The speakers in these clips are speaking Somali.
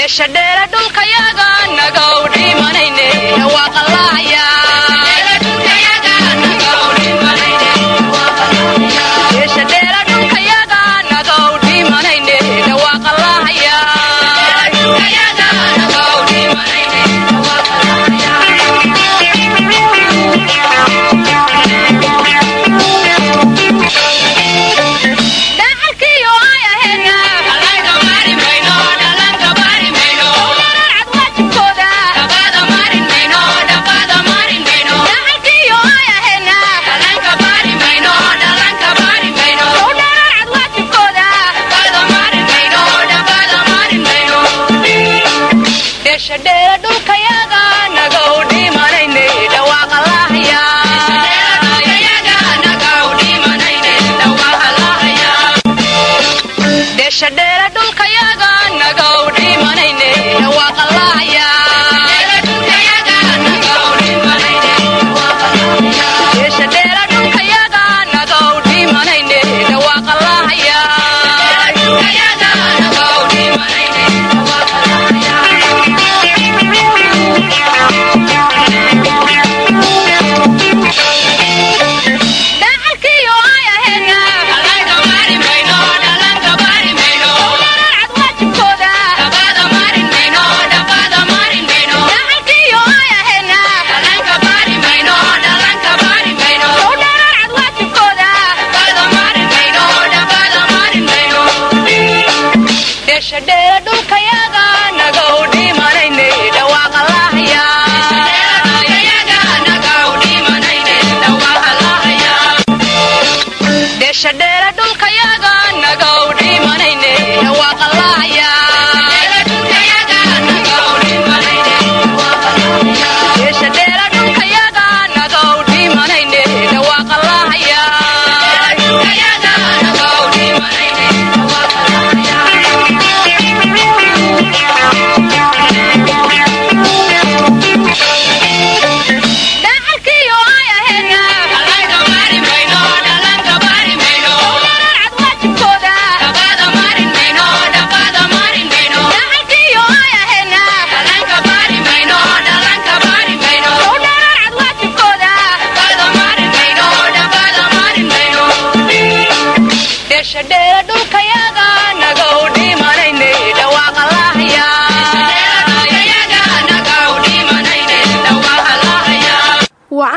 dheeshadheere dhulkayaga nagaw dhimanayne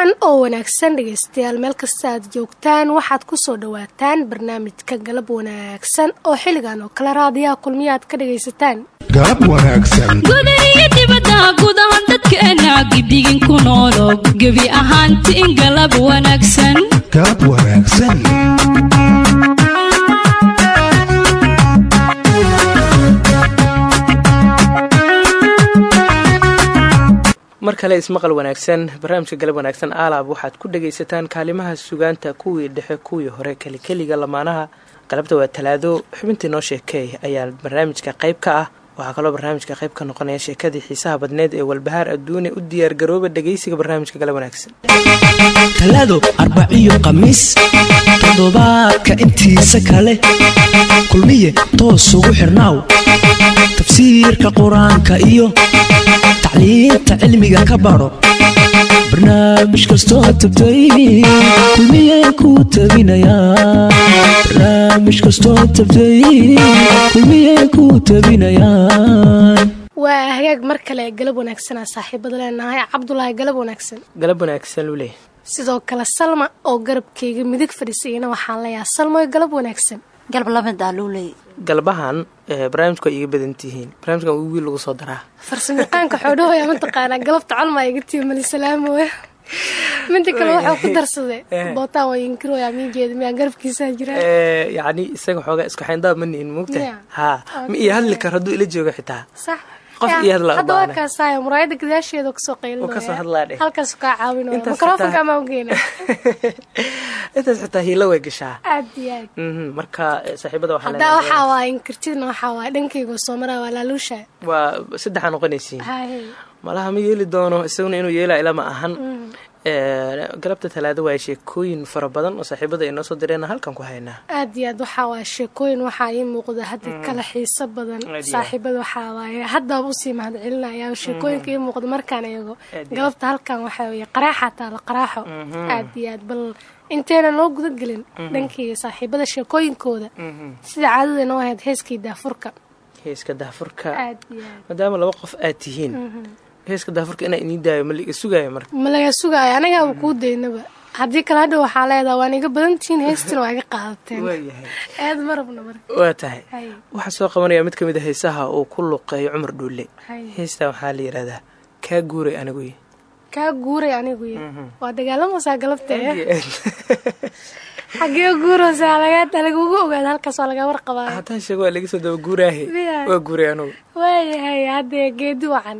wacan oo wanaagsan dhegaystayaal meel kasta aad joogtaan. Waxaad ku soo dhowaataan barnaamijka galab wanaagsan oo xilligan oo kale raadiyaha kulmiya aad ka dhagaysataan galab wanaagsan. Gudaiyo dibadda gudaha dadkeena gidigin ku noolo gebi ahaantiin galab wanaagsan. Galab wanaagsan mar kale ismaqal wanaagsan barnaamijka galab wanaagsan aalaab waxaad ku dhagaysataan kaalimaha sugaanta kuwii dhexe kuwii hore kelikeliga lamaanaha galabta waa talaado. Xubintii noo sheekeey ayaa barnaamijka qayb ka ah waxaa kaloo barnaamijka qayb ka noqonaya sheekadii xiisaha badneed ee walbahaar adduune u diyaargarooba dhagaysiga barnaamijka galab wanaagsan. Talaado arbaciyo khamiis toddobaadka intiisa kale. Kulmiye toos ugu xirnaaw. Tafsiirka qur'aanka iyo tacliinta cilmiga ka baro barnaamij kastoo tabtay kulmiyey kuu tabinayaa barnaamij kastoo tabtay kulmiyey kuu tabinayaan waa hagaag mar kale galab wanaagsanaa saaxiibada leenahay cabdulaahi galab wanaagsan. Galab wanaagsan lule sidoo kale salma oo garabkeyga midig fadhiisayana waxaan leeyahay salmoy galab wanaagsan. Galab lamida luuley galbahan barnaamijku ay iga badan tihiin. Barnaamijkan wiil lagu soo daraa. Farsamayaqaanka xoodhahooya mataqaanaa galabta colmaa iga tiimali salaamoya mida kale waxuu ku darsaday. Bootaan waa inkirooya miigeeda miyaa garabkiisaa jiraa? Eh, yacni isaga xoogaa isku xayndaab ma nihin Miya? haa. Ma iyo hadli karo hadduu ila joogo xitaa hadda waa kaasaayo muraayada gadaasheeda ka soo qaylin Uu ka soo hadlaa dheh. halkaasu kaa caawinaya Intaas mikrofonka amaa ugeena intaas xitaa hiilo way gashaa. Aad iyo aad. Mhm, marka eh, saaxiibada waxaa leenahay- waxaa waaya inkirtidna waxaa waaya dhankayga soo maraa waa laaluusha. Waa saddexaa noqonaysiin malaha ma yeeli doono isaguna inuu yeela ilama ahan. Ee, galabta talaado waa sheekooyin fara badan oo saaxiibada ay noo soo direen halkan ku haynaa. Aad iyo aad waxaa waaya sheekooyin waxaa ii muuqda hadda kala xiiso badan saaxiibada waxaa waaye. Haddaaba u sii mahad celinaya sheekooyinka ii muuqda markaan eego galabta halkan waxaa weye qaraaxa taala qaraaxo. Aad iyo aad bal inteena noo guda gelin dhankii saaxiibada sheekooyinkooda. Sida caadada noo ahayd heeskii daafurka. Heeska daafurka. Maadaama laba qof aad tihiin heeska daafurka inaa inii daayo ma liga sugaayo marka? Ma laga sugaayo anagaaba kuu daynaba haddii kale hadha waxaa leedaha waan iga badan tihiin heestina waa iga qaadateen aad marabna marka. Waa tahay. Hay. Waxaa soo qabanaya mid ka mid a heesaha uu ku luqeeyo cumar dhuule hay. Heestaa waxaa la yidhahdaa kaa guuray anigu kaa guuray anigu y waa dagaalamaysaa galabta eh xagee guuraysaa lagugu ogaada halkaas waa laga warqabaayo haddaan sheego waa laga soo daba guuraahe waa guuray anugu. Waayahay haddee geedi wacan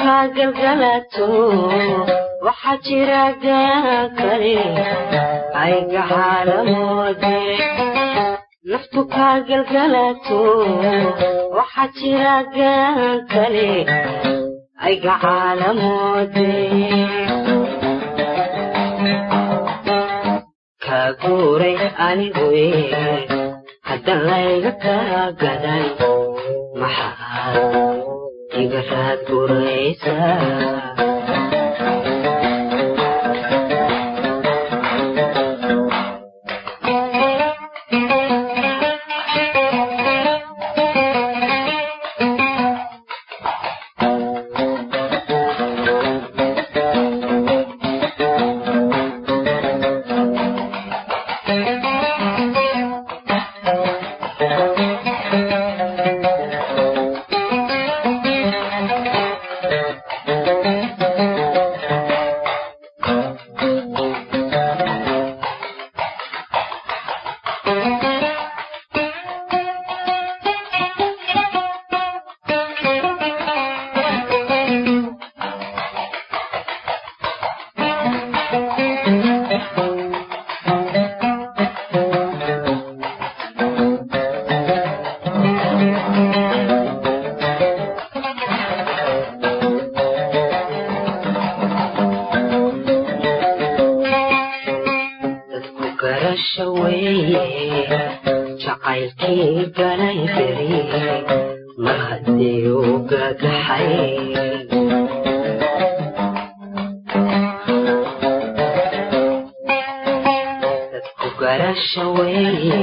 kaa galgalato waxaa jira gaan kale ay gacaanamoode naftu kaa galgalato waxaa jira gaan kale ay gacaanamoode kaa guuray aniguye haddaan layga kaa gaday maxaad iga raad guraysa garasha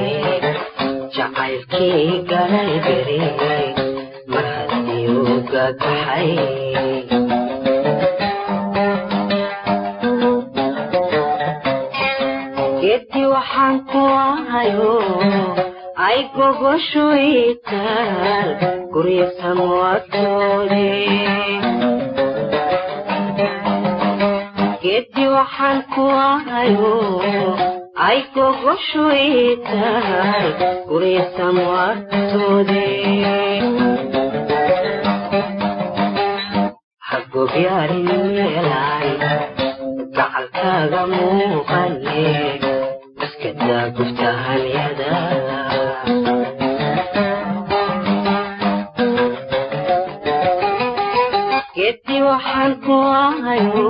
gogoshu itaal guryo samwatoode hagobyaarin meelaan gacalkaaga muuqane iska daa guftahanyada geeddi waxaan ku ahayo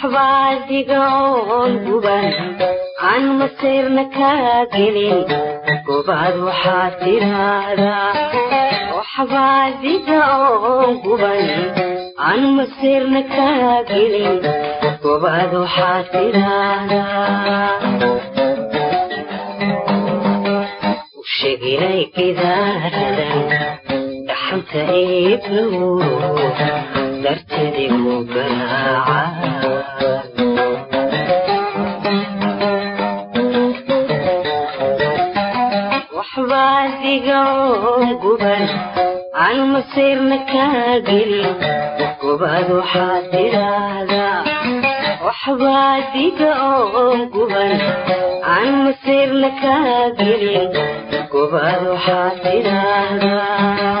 waxbaa diga oon guban aan maseerna kaa gelin gobaad waxaad tidhaahdaa waxbaa diga oon guban aan maseerna kaa gelin gobaad waxaad tidhaahdaa u sheeginay gidaaradan dhaxanta dartadigu garaaca waxbaa diga oon guban aan maseerna kaa gelin gobaad waxaad tidhaahdaa waxbaa diga oon guban aan maseerna kaa gelin gobaad waxaad tidhaahdaa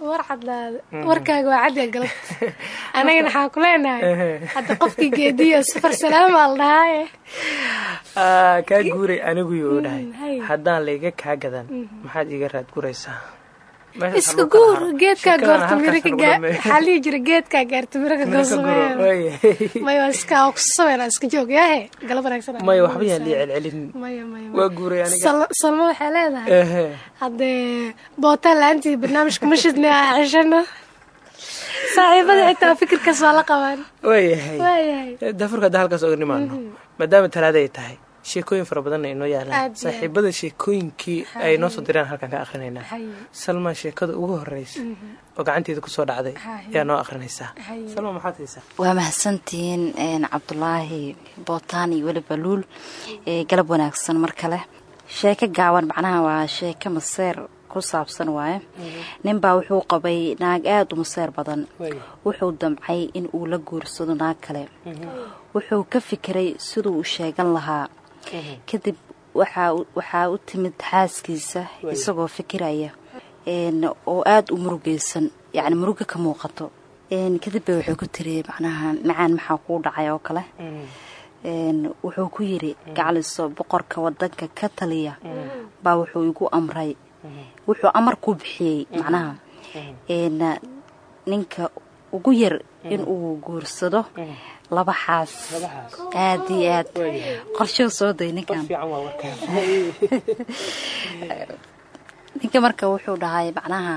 war caddaada warkaaga waa cadya galab. Anagana waxaan ku leenahay hadda qofkii geediyo safar salaamaa la dhahaaye Ah, kaa guuray anigu yuu dhahay hay. haddaan layga kaa gadan maxaad iga raad guraysaa Kala guur geedkaa goorta halkaas miraka lagu gaa dhameeyo. waxaa lihi jira geedkaa gaarta miraka Mira ka guro, goosameen waayahay. maya waa iska kusameyn iska joog yaahe. Galab wanaagsan maya waxba yaan lii celcelin maya maya waa guuray aniga. Sal- salmo waxay leedahay. Haddee bootaan la'aantii barnaamijka ma shidna ceshano saaxiibada xitaa fikirkaas waa la qabaan. Waayahay daafurka hadda halkaas oga nimaano maadaama talaada ay tahay sheekooyin fara badanna inoo yaalaan saaxiibada sheekooyinkii ay noo soo diraan halkan ka akrinaynaa Haye. salma sheekada ugu horeysa oo gacanteeda ku soo dhacday ayaa noo akrinaysaa Haye. salma maxaad haysaa? Waa mahadsantihiin cabdulaahi bootaan iyo weliba luul ee galab wanaagsan mar kale. Sheeko gaaban macnaha waa sheeko maseer ku saabsan waaye. Ninbaa wuxuu qabay naag aada u maseer badan. Wuxuu damcay in uu la guursado naag kale. Wuxuu ka fikiray siduu u sheegan lahaa kadib waxaa u- timid xaaskiisa isagoo fikiraya oo aada u murugaysan yacni muruga ka muuqato. Kadib bay wuxuu ku tiri macnaha macaan maxaa kuu dhacay oo kale? Een, wuxuu ku yidhi gacliso boqorka wadanka ka taliya. Baa wuxuu igu amray. Wuxuu amar ku bixiyey macnaha. Ninka ugu yar inuu guursado laba xaas. Aada iyo aad. Qorshuu soo day ninkan. Ninka marka wuxuu dhahay macnaha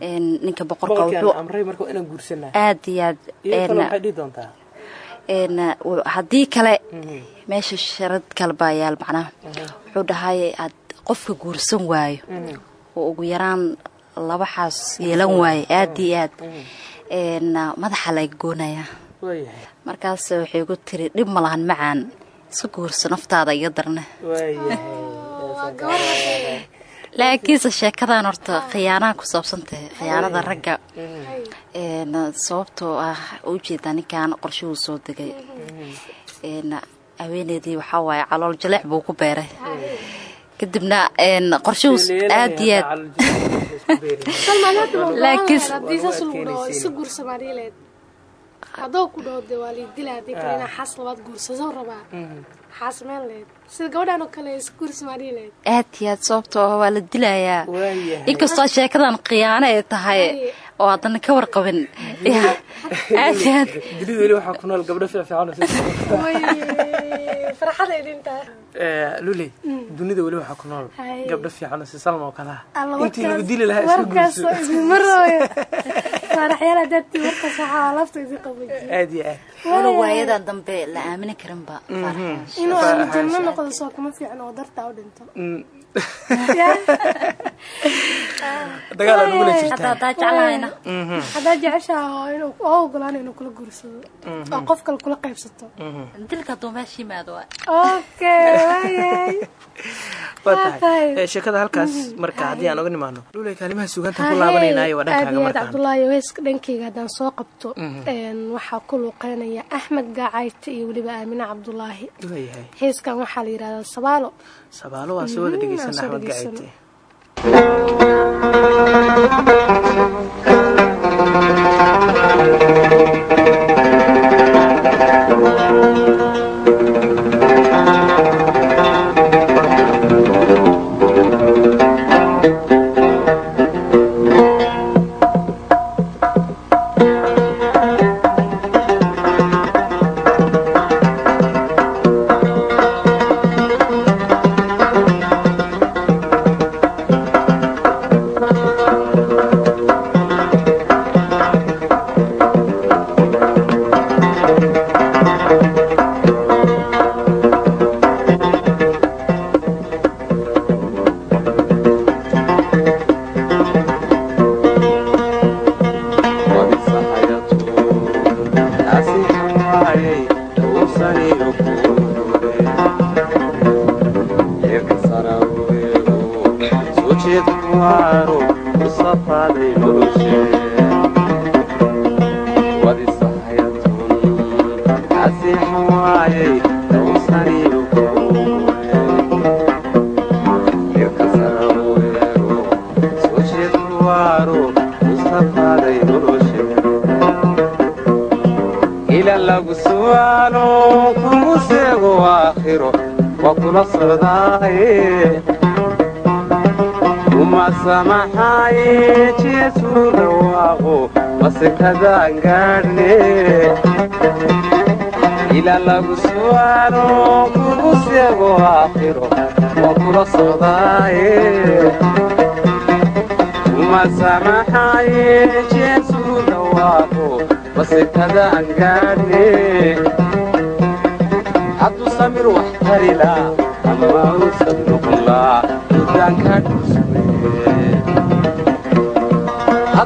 een, ninka boqorka iyo aad iyo w- haddii kale meesha sharad kale baa yaal macnaha. Wuxuu dhahay had qofka guursan waayo. Oo ugu yaraan laba xaas yeelan waayo aada iyo aad. Madaxa laga goonaya waayahay markaas waxay ku tiri dhib ma lahan macaan iska guurso naftaada iga darna. Laakiinse sheekadan horta khiyaanaha ku saabsan tahay khiyaanada ragga. Een, sababtoo ah u jeedaa ninkan qorshahuu soo degay. Een, haweeneydii waxaa waaye calool jaleec buu ku beeray. Kadibna een, qorshahuu aad iyo aad Haddoo ku dhaho dee waa lii dila haddii kale inaa xaas labaad guursado rabaa. Xaas meen leed. Sida gabadhan oo kale isa guursa maariileed aad iyo aad sababtoo ah waa la dilayaa. Inkastoo sheekadan khiyaano ay tahay oo haddana ka warqabin. Aad iyo aad. Dunida weli waxaa ku nool gabdho fiifiican oo si- way farxada idintaa Eh, luley dunida weli waxaa ku nool gabdho fiican oo si salma oo kale. Ah Alla, intii lagu dili lahaa warkaas guurso aad iyo aad. Wala waayadan dambe la aamini karinba farxayaasha. inuu aan janno noqdo soo kuma fiicno oo dartaa u dhinto. Mm, dagaal aan ugula hadda jirtaa haddaa jeclahayna haddaad jeceshaha oo inuu oo ogolaana inuu kula guursado. Oo qof kale kula qaybsato. Dilka hadduu meesha yimaado waa. Okay waayay waa tahay. tahay. Eh, sheekada halkaas marka haddii aan oga nimaano kaalimaha suugaantaan ku laabanaynayo waa dhankaaga markaan weeska dhankayga haddaan soo qabto een, waxaa ku luuqeynaya axmed gaacayte iyo weliba aamine cabdulaahi heeskan waxaa la yidhahdaa sabaalo. Sabaalo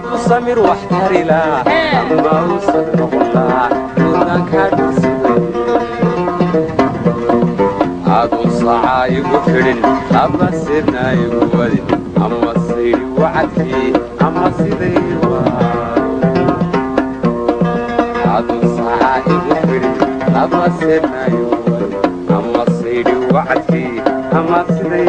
hadduu samir wax tarila ama usad noqonla muddaankaa dhulsuge aduu sacaa igu xidhin ama sirna igu wadin ama sayri wacadkii ama siday aduu sacaa igu xidhin ama sirna igu wadin ama sayri wacadkii ama siday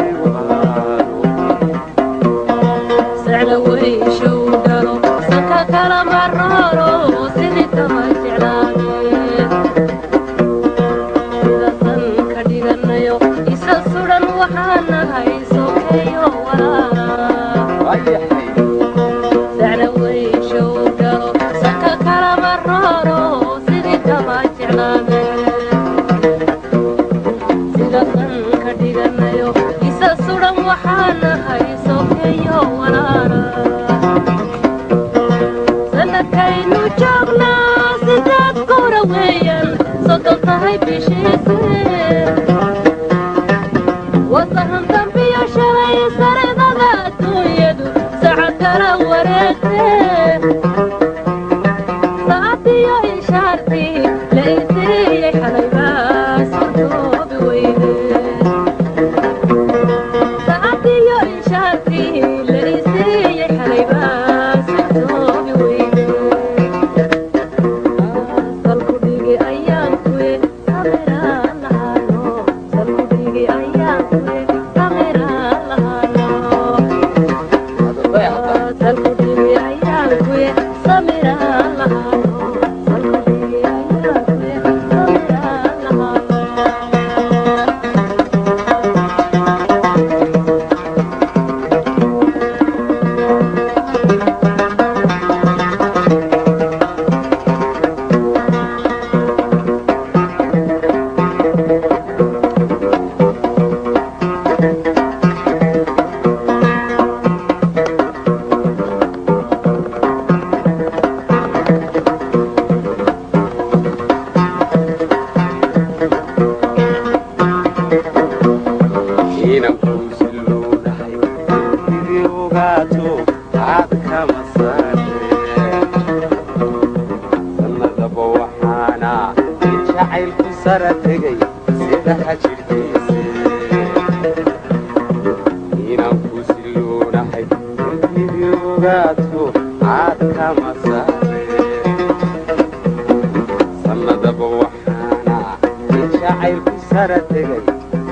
in jacaylku sara tegay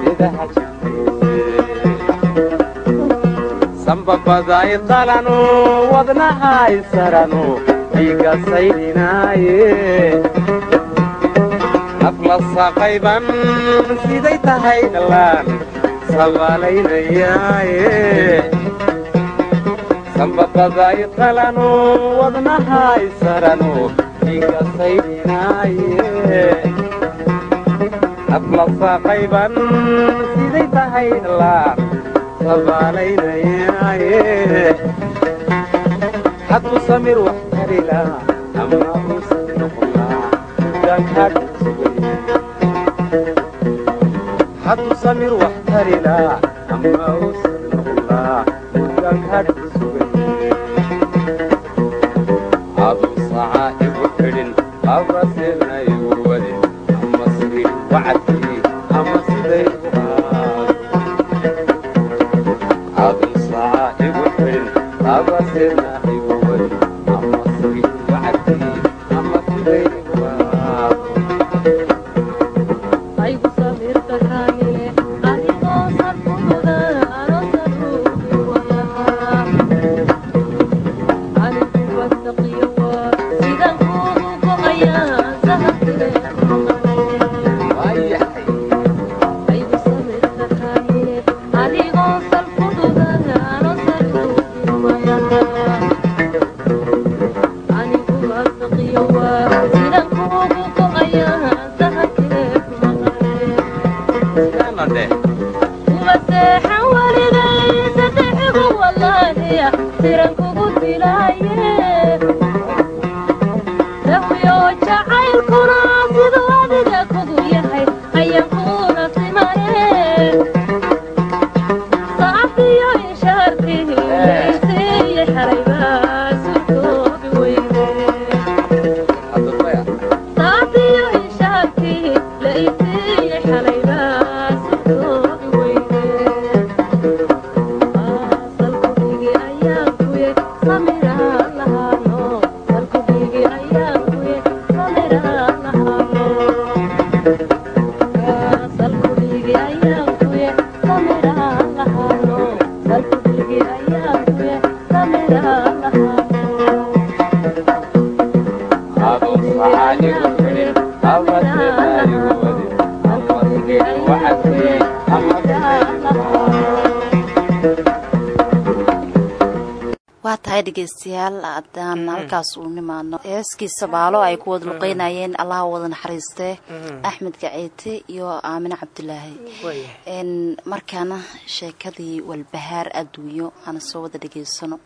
sida hajirkiise sanbabaday qalano wadnahay sarano dhiiga saydhinaaye afla saqayban siday tahay dhallaan sabaalaynayaaye sanbabaday qalano wadnahay sarano dhiiga saydhinaaye afla saqayban siday sacaa igu xidhin aba sirna igu wadin ama wacadkii waa tahay dhegeystayaal haddaan halkaas uu nimaadno heeskii sabaalo ay ku wada luqeynayeen allaha wada naxariistee axmed gaceete iyo aamine cabdulaahi markaana sheekadii walbahaar adduunyo aan soo wada dhegeysano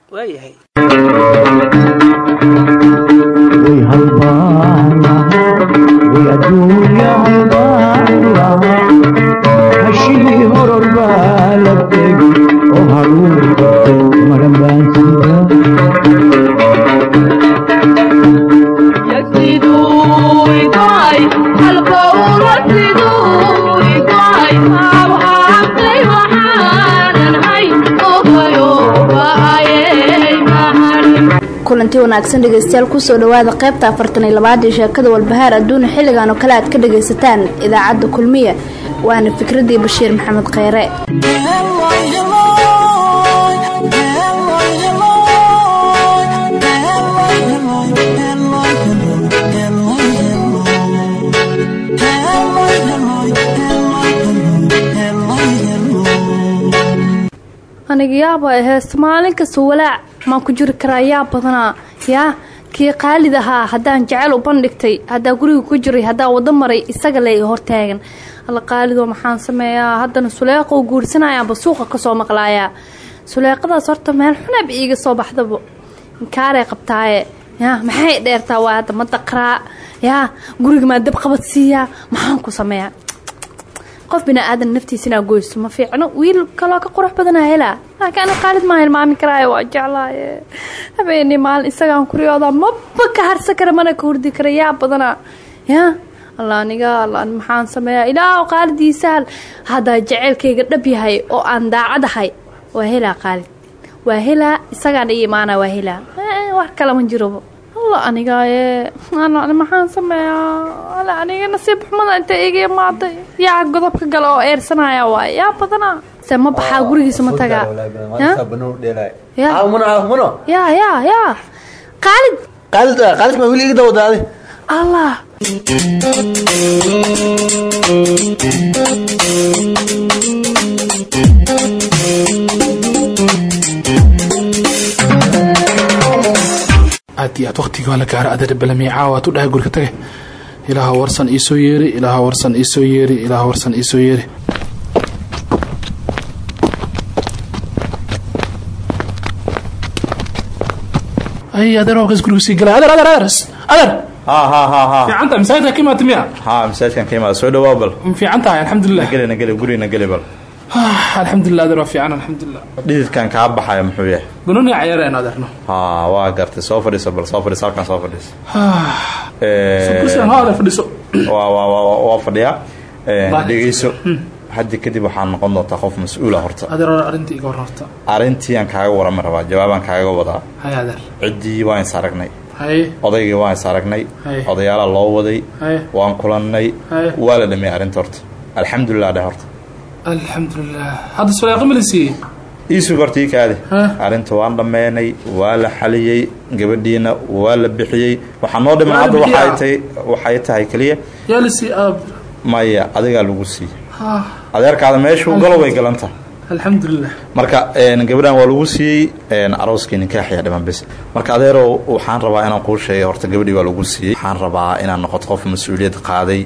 kulanti wanaagsan dhegeystayaal ku soo dhawaada qaybta afartan iyo labaad ee sheekada walbahaar adduuna xilligan oo kale aad ka dhagaysataan idaacadda kulmiya. Waana fikradii bashiir maxamed kheyre aniga yaaba ahees. Maalin kasta walaac maan ku jiri karaa yaa badanaa yaa kii qaalid ahaa haddaan jecel u bandhigtay haddaa guriga ku jiray haddaa wado maray isaga le hortaagan alla qaalidoo maxaan sameeyaa haddana suleeqa u guursanayaanba suuqa ka soo maqlaayaa suleeqadaas horta meel xunab iiga soo baxdaba inkaaray qabtaaye. Yaa maxay dheertaa waa hadda ma daqraa yaa guriga maa dab qabad siiyaa? Maxaan ku sameeyaa qof bini-aadan naftiisa inaa goyso ma fiicno? Wiil kaloo ka qurux badanaa helaa. Laakiin ana qaalid maa hilmaami karaayo waa jeclaaye. Habeenii maalin isagaan kuriyooda maba ka harsan kara mana ka hurdi kara yaa badanaa. Yaa alla aniga alla maxaan sameeyaa? Ilaa qaalidii sahal haddaa jaceylkayga dhab yahay oo aan daacadahay waa helaa qaalid. Waa helaa isagaan ii imaana waa helaa. Wax kale ma jiroba alla aniga ee maxaan sameeyaa? Alla aniga nasiib xumada inta iga imaaday yaa godobka gala oo eersanaya waay. Yaa badanaa se ma baxaa gurigiisa ma tagaa? ya ya ya qaalid qaalid ma wiil iga dawadaade allah aad iyo aad waktigii waa la gaara adeer balamiicaa waad u dhahay guriga tage ilaaha warsan iisoo yeeri ilaaha warsan iisoo yeeri ilaaha warsan iisoo yeeri. Ay adeer waa kas guriga sii galay adeer adeer adeer adeer ha ha ha ha. Fiican tahay masaajidka ka imaata miya ha masaajidkan ka imaada soo dhawaa bal fiican tahay alxamdulilah nageli nageli gurigna geli bal alxamdulilah adeer waa fiican alxamdulilah dhididkan kaa baxaya muxuu yahay? Gununi cayaareen adeerno ha waa gartay. Soo fadhiiso bal soo fadhiiso halkan soo fadhiiso. Kursigan ha adeer fadhiiso. waa waa waa waa fadhiyaa dhegeyso haddi kadib waxaa noqon doontaa qof mas'uula horta. Adeer arrintii iga hor horta. Arrintii aan kaaga warami rabaa jawaabaan kaaga wadaa. Hay adeer. Ciddii waan is aragnay. Odaygii waan is aragnay. Odayaala loo waday. Waan kulannay. Waa la dhameeyey arrinta horta. Alxamdulilah dheh horta alxamdulilah hadda suleeqa ma la siiyey? Iisug horta ii kaadi. Ha? arrinta waan dhammeenay waa la xaliyey gabadhiina waa la bixiyey. Waxaa noo dhiman hadda waxay tahay waxay tahay keliya maya adigaa lagu siiyey. Ha adeerkaada meeshuu galo way galanta alxamdulilah marka gabadhan waa lagu siiyey arooskii ninkaaxiya dhiman bis marka adeerow waxaan rabaa inaan kuu sheegay horta gabadhii waa lagu siiyey. Waxaan rabaa inaan noqoto qof mas'uuliyad qaaday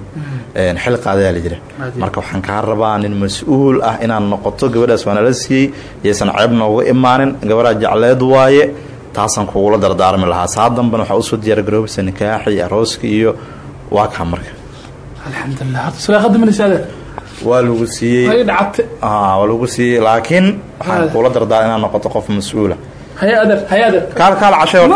een, xil qaadayaa la jira marka waxaan kaa rabaa nin mas'uul ah inaan noqoto gabadhaas waa nala siiyey iyaysan ceeb nooga imaanin gabadhaa jecleed waaye taasaan kugula dardaarmi lahaa. Saa dambana waxaa u soo diyaar garoobisa nikaaxi arooska iyo waa kaa marka. Alxamdulilah hadda suleeqada ma la siiyey adeer waa lagu siiyey. Ah, waa lagu siiyey laakiin waxaan Aad. kugula dardaar inaan noqoto qof mas'uula. Ah u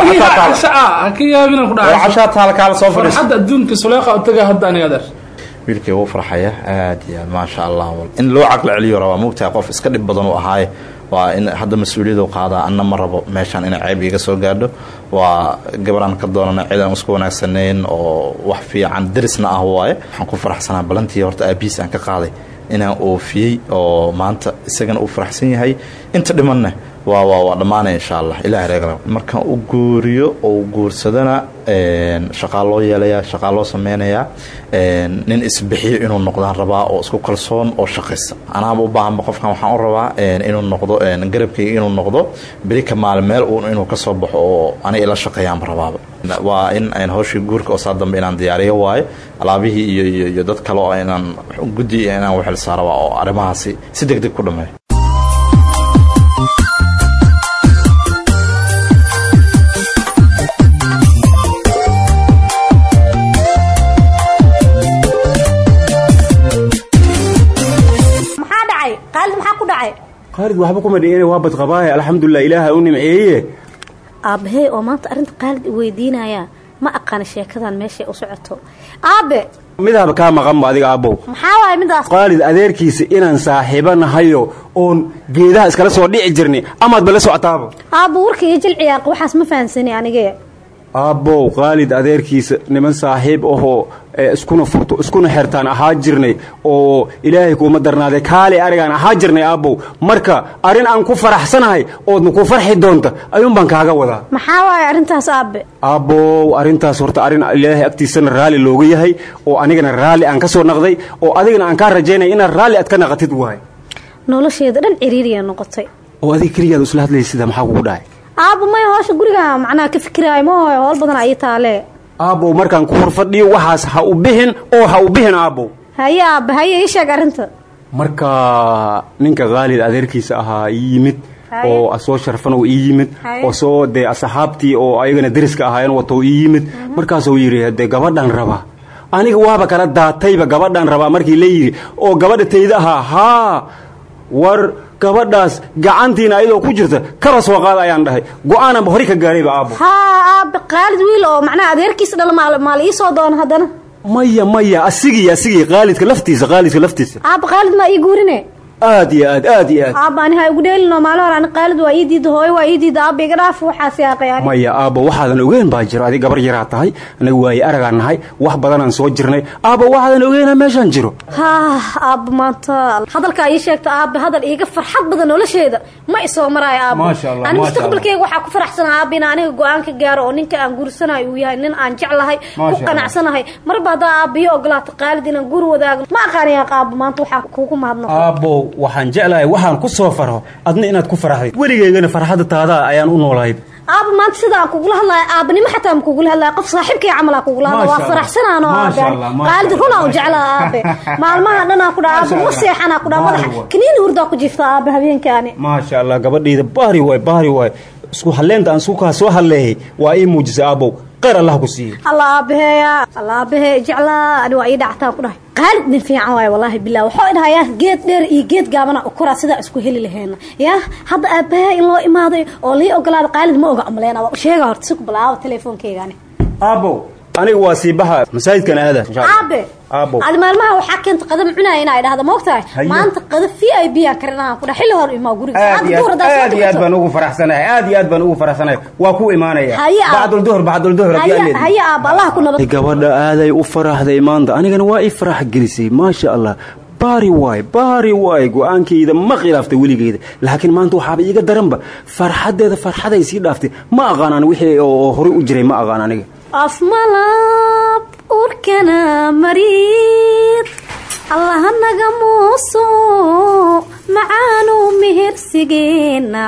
wiilkay wuu farxaya? Aad iyo aad maasha allah in loo caqli celiyo rabaa mugtahay qof iska dhib badan uu ahaaye waa in hadda mas'uuliyadu qaadaa anna ma rabo meeshaan inay ceeb iga soo gaadho. Waa gabaraan ka doonana ciidan isku wanaagsanayn oo wax fiican derisna ah waaye. Waxaan ku faraxsanaa balantii horta aabiis aan ka qaaday inaan oofiyey oo maanta isagana uu faraxsan yahay. Inta dhimanna waa waa waa dhammaanaya insha allah ilaah reegla markaan u guuriyo oo guursadana shaqaa loo yeelayaa shaqaa loo sameynayaa nin isbixiyo inuu noqdaan rabaa oo isku kalsoon oo shaqaysa anaaba u baahanba qofkan waxaan u rabaa inuu noqdo garabkayga inuu noqdo beri ka maalin meel uun inuu ka soo baxo oo aniga ila shaqeeyaanba rabaaba. Waa in hawshii guurka oo saa inaan diyaariyo waayo alaabihii iyo iyo dad kale oo inaan guddi inaan waxil saaraba oo arrimahaasi si deg deg ku dhacay? Qaalid maxaa ku dhacay? Qaalid waxba kuma dhiine waa badqabaaye alxamdulilah ilaaha u nimceeye aabahey oo maanta arrinta qaalid i weydiinaya ma aqaana sheekadan meeshay u socoto. Aabe! Midahaba kaa maqanba adiga aabbow maxaa waay midaas qaalid adeerkiisa inaan saaxiibo nahayo oon geedaha iskala soo dhici jirni amaad bala socotaaba aabbo warka iyo jilciyaaq waxaas ma fahansani anige aabbow qaalid adeerkiisa niman saaxiib ahoo iskuna furto iskuna xertaan ahaa jirnay oo ilaahay kuuma darnaaday kaale arigaan ahaa jirnay aabbow marka arrin aan ku faraxsanahay oodna ku farxi doonta? Ayuun baan kaaga wadaa. Maxaa waaye arrintaas aabe aabbow arrintaas horta arrin ilaahay agtiisana raalli looga yahay oo anigana raalli aan ka soo naqday oo adigana aan kaa rajaynaya inaad raalli aad ka naqatid waay nolosheeda dhan ciriiriya noqotay. Oo adiga keliyaad isla hadlaysa sida maxaa kugu dhacay aabbo may hoosha guriga macnaha ka fikiraayo ma hooyo howl badan ay taale aabbow markaan ku horfadhiyo waxaas ha u bixin oo ha u bixin aabbow haye aabe haye ii sheeg arrinta. Marka ninka khaalid adeerkiisa ahaa ii yimid oo soo sharfan oo ii yimid oo soo dee asxaabtii oo ayagana deriska ahaayeen wato ii yimid markaasuu yidhi dee gabadhan raba aniga waaba kala daatayba gabadhan rabaa markii la yidhi oo gabadha tayda ahaa haa war gabadhaas gacantiina ayadoo ku jirta kaba soo qaada ayaan dhahay. Go'aananba hori ka gaarayba aabbo. Haa aabe qaalid wiil oo macnaha adeerkiisa dhala maal ii soo doona haddana. Maya maya asigii asigii qaalidka laftiisa qaalidka laftiisa. Aabe qaalid maa ii guurine aad iyo aad aad iyo aad. Aabba ani ha igu dheelino maalin hore ani qaalid waa ii diida hooyo waa ii diida aabba iga dhaaf waxaas yaaqay ani maya aabbo waxaadan ogeyn baa jiro adig gabar yaraa tahay anaga waaye aragaan nahay wax badanaan soo jirnay. Aabbo waxaadan ogeynaa meeshaan jiro. Haa aabba maanta hadalkaa ii sheegta aabbe hadal iiga farxad badan nolosheeda ma isoo maraayo Allah, ani mustaqbalkeyga waxaa ku faraxsanaha aabba in aniga go'aan ka gaaro oo ninka aan guursanayo uu yahay nin aan jeclahay ku qanacsanahay. Marba haddaa aabba ii ogolaato qaalid inaan guur wadaago. Ma aqaanayaa aabba maanta waxaa kuugu mahadnaqo waxaan jeclahay waxaan ku soo farho adna inaad ku faraxdid weligeygana farxadda taadaa ayaan u noolayd aabba maanta sidaan kugula hadlaya aabanimo xataa kugula hadlaya qof saaxiibkay camalaa kugula hadla waa Allah. faraxsanaano Maasha aabe Allah, maasha qaalid Allah. runaa u jeclaa aabe maalmaha dhanaa ku dhaa aabe Maasha ma Allah. seexanaa ku dhaa madaxa Baari waay. kaniini hurdaa ku jiifta aabe habeenkaani maasha allah gabadhayda baari waay baari waay isku halleenta aan isku kaa soo hadleeyay waa ii muujisay aabbow qayr allah ku siiye alla aabaheeya alla aabaheeya jeclaa ani waa ii dhactaa ku dhahay. Qaalid nin fiican waaye wallaahi bilah waxuu idhahayaa geed dheer iyo geed gaabana ukuraa sidaa isku heli laheena. Ya hadda aabaheeya in loo imaaday oo lii ogolaada qaalid ma oga u sheega horta si ku balaawa teleefonkeygaani aabbow aniga waa sii baxa masaajidkan aada. Aabe. Aabbow adi maalmaha waxaa keenta qadam cunaya inaa idhahda ma ogtahay? Haye. maanta qada v i b aan karinaha ku dhahay xilli hore imaa guriga. Aad iyo aad aad aad baan ugu faraxsanahay aad iyo aad baan ugu faraxsanahay. Waa ku imaanaya. Bacdul duhur bacdul duhur Haye- aaba allah ku nabad. Gabadha aaday u faraxday maanta. Anigana waa ii farax gelisay maasha allah. Baari waay baari waay. Go'aankayda ma khilaaftay weligeyda. Laakiin maanta waxaaba iiga daranba. Farxaddeeda farxaday sii dhaaftay ma aqaanaan wixii oo horey u jiray ma aqaan aniga afmalab urkana mariid allaha naga muuso macaanu mehersigeena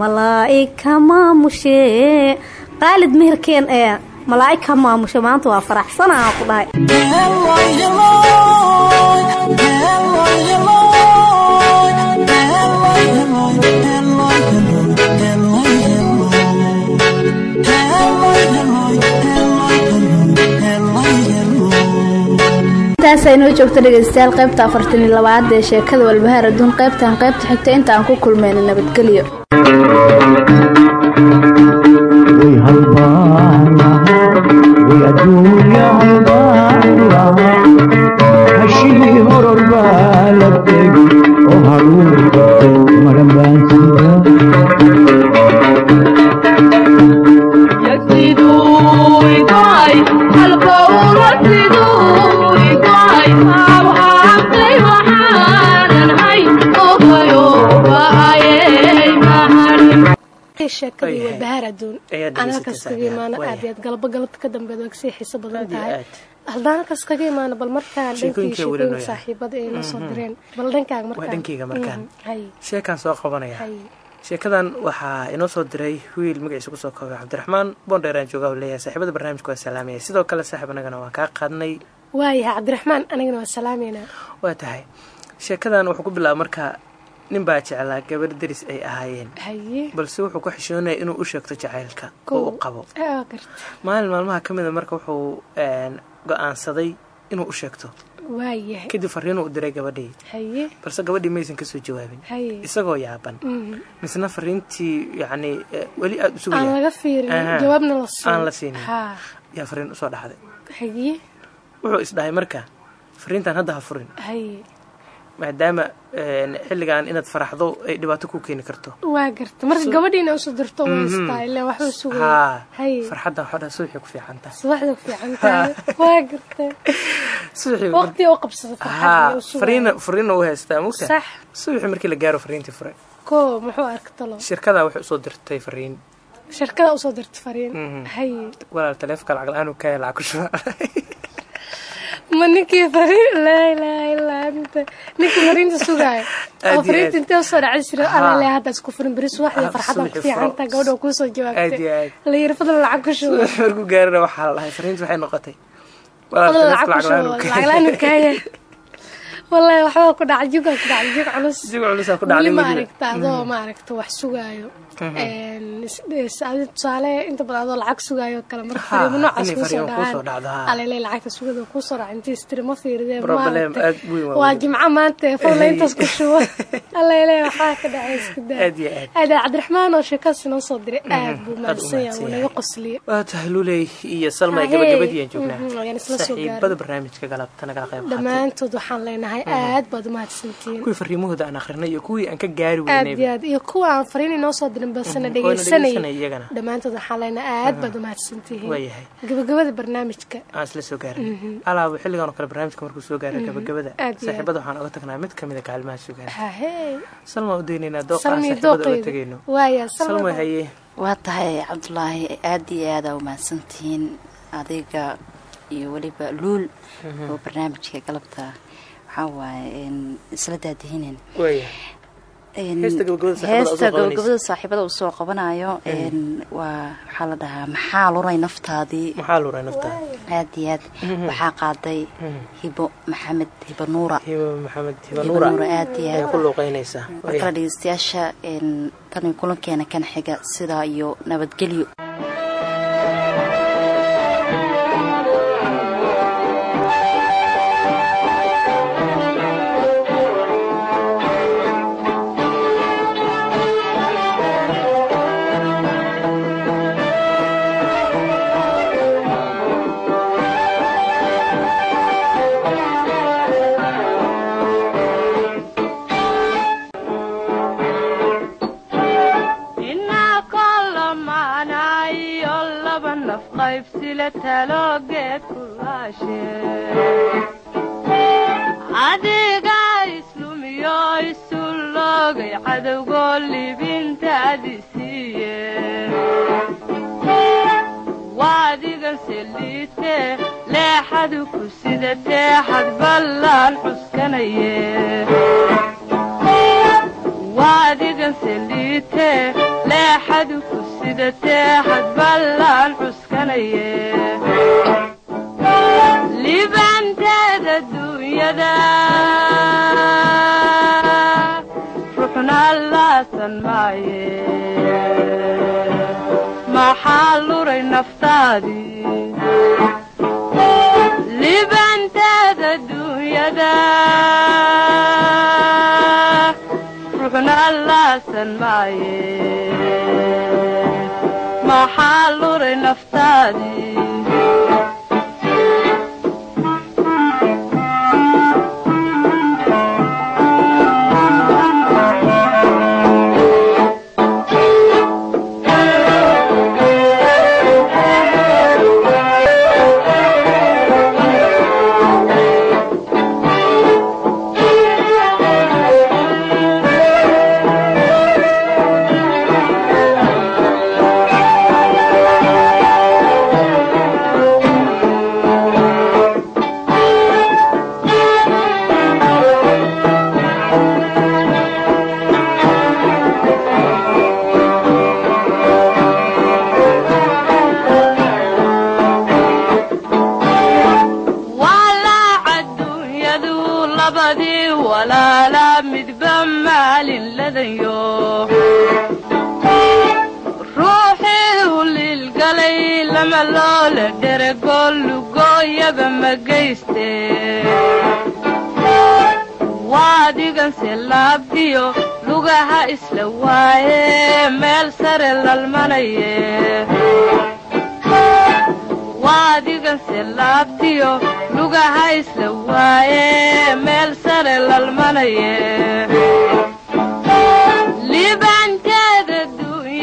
malaa'ika maamushe. Qaalid meherkeen ee malaa'ika maamushe maanta waa faraxsanaa ku dhahay intaas aynoo joogto dhegaystayaal qaybta afartan iyo labaad ee sheekada walbahaar adduun qaybtan qaybta xigta inta aan ku kulmayna nabadgelyo sheekadii Waayahay. walbahaar adduun aan halkaas kaga imaano aad iyo aad galabo galabta ka dambeed waa ka sii xiiso badan tahay. haddaan halkaas kaga imaano bal markaan dhankii saaxiibada ay noo soo Mhm. direen. Bal dhankaaga markaan. Waa dhankeyga markaan. Mhm. sheekaan soo qabanaya. Sheekadan waxaa inoo soo diray wiil magaciisa ku soo koobay cabdiraxmaan boondheeraan jooga uu leeyahay saaxiibada barnaamijka waa salaamaya sidoo kale saaxiib anagana waan kaa qaadnay. Waayahay cabdiraxmaan anigana waa salaameynaa waa tahay. Sheekadan wuxuu ku bilaaba marka nin baa jeclaa gabar deris ay ahaayeen. Balse wuxuu ku xishoonaya inuu u sheegto jacaylka oo u qabo. Maalin maalmaha ka mida marka wuxuu go'aansaday inuu u sheegto. Kadib fariinuu u diray gabadhii. Balse gabadhii maysan ka soo jawaabin. Isagoo yaaban. Mhm. misna fariintii yacni eh, weli aada u la siin aan la siinin. Haa yaa fariin u soo dhacday. Haye. Wuxuu isdhahay marka fariintan hadda ha furin maadaama een, xilligan inaad faraxdo ay dhibaato ku keeni karto. Waa garta. Marka gabadhiina u soo dirto Mhm. waystaa ilaa waxba sugaya haa. Haye farxadda waxaa subaxii ku fiican tahay. Subaxda ku fiican tahay. Waa garta. Subaxii waqti u qabsada haa. farxadda u fariina fariina u haystaa mugta? Sax. Subaxii markii la gaaro fariintii furay ko muxuu arkatalo shirkadaa waxay u soo dirtay fariin. Shirkada u soo dirta fariin. Mhm. haye walaal taleefonka lacag la'aan uu kaaya lacag ku shuba ma ninkii anta ninkii fariinta sugaayo Aad oo fariinta intee u soo dhacay jira Haa. alla le hadda isku furin beri subaxdii Ah, farxadda ku subaxii fiican furo. tahay gabadha oo kuusoo jawaabtay la yiri fadlan lacag ku shubo subax markuu gaarana waxaa la dhahay fariintii waxay noqotay. Fadlan lacag ku uu lacag la'aan kaaya wallahi waxbaa ku dhacay juga ku dhacay jug culus. Jug culusaa ku dhacday ma aragta adoo Mhm. ma aragta wax sugaayo. Tusaale inta badan adoo lacag sugaayo kale marka fariimo noocaas kuusoo dhacaan. alele lacagta sugada kuusoo dhaca intii istiri ma fiiridee waa jimco maanta fadla intaas ku shubo. Alele waxaa ka dhacay isku daa Aad iyo aad. aad cabdiraxmaan oo sheekaas inoo soo diray aad buu aad u mahadsan yahay wuu naga qosliyey waa tahay luley iyo salma gabagabadii aan joognaa. Mhm, ayaan isla soo saaxiibada gaaray. barnaamijka galabta nagala qayb dhammaantood waxaan leenahay Mhm. aad baad u mahadsantihiin kuwii fariimahooda aan akhrinay iyo kuwii aan ka gaari aad iyo weynay aad iyo kuwa aan fariin inoo soo dirin balsana Mhm, dhegaysanayay dhammaantood waxaan leenahay aad baad u mahadsantihiin. Waayahay. gabagabada barnaamijka. Aan isla soo gaaray Mhm. alaaba xilligan oo kale barnaamijka markuu soo gaaray Mhm. gabagabada saaxiibada waxaan oga tagnaa mid ka mid a kaalmaha sugaan salma u daynaynaa dooqaan saaxiibada tegayno. Waaya salma. Haye waa tahay cabdulaahi aada iyo aada u mahadsantihiin adiga iyo weliba luul oo barnaamijka galabta waxaa waaye een, isla Een, Heesta gabagabada saaxiibada uu soo qabanayo een, waa waxaa la dhahaa maxaa luray naftaadii aad iyo aad. Waxaa qaaday hibo maxamed hibo nuura. Maxamed hibo nuura. Aad iyo ayaa aad ku luuqeynaysa markale dhegeystayaasha een, tan iyo kulankeena kan xiga sidaa iyo nabadgelyo naftaadii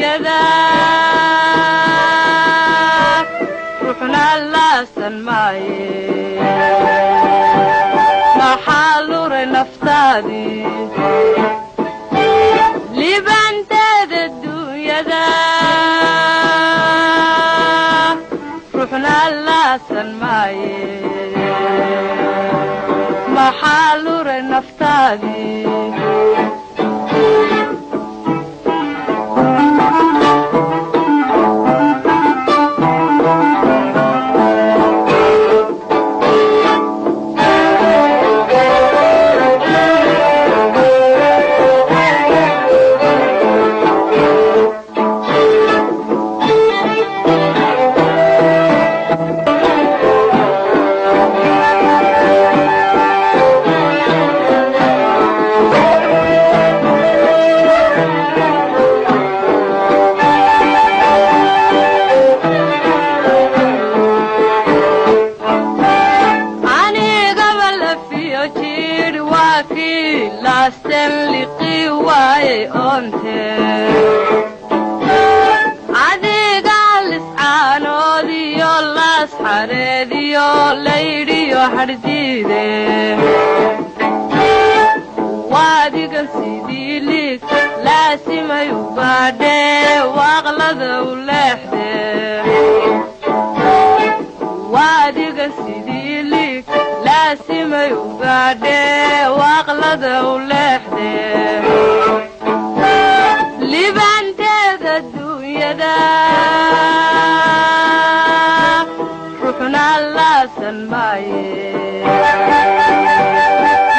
duunyada ruuxna laasan maaye maxaa luray naftaadii liibaanteeda duunyada ruuxna laasan maaye maxaa luray naftaadii waadigan sidii liig laasimay u baadhee waaqlada u leexde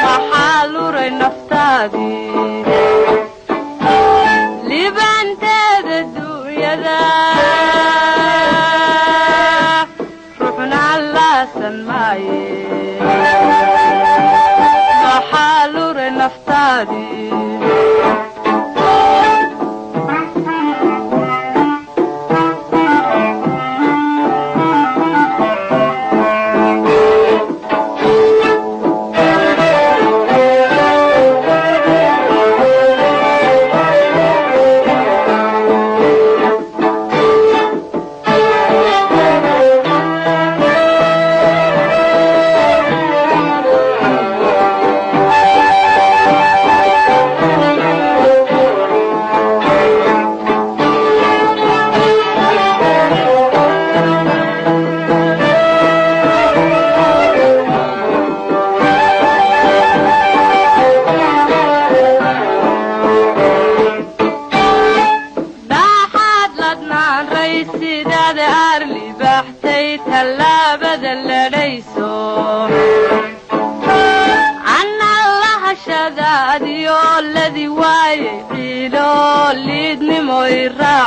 maxaa luray naftaadii libaanteeda duunyada ruuxna laasan maaye maxaa luray naftaadii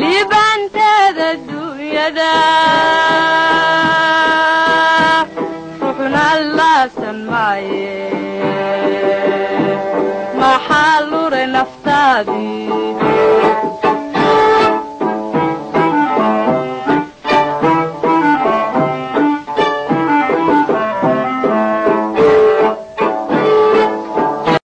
liibaanteeda dunyada ruxna laasan maaye maxaa lure naftaadii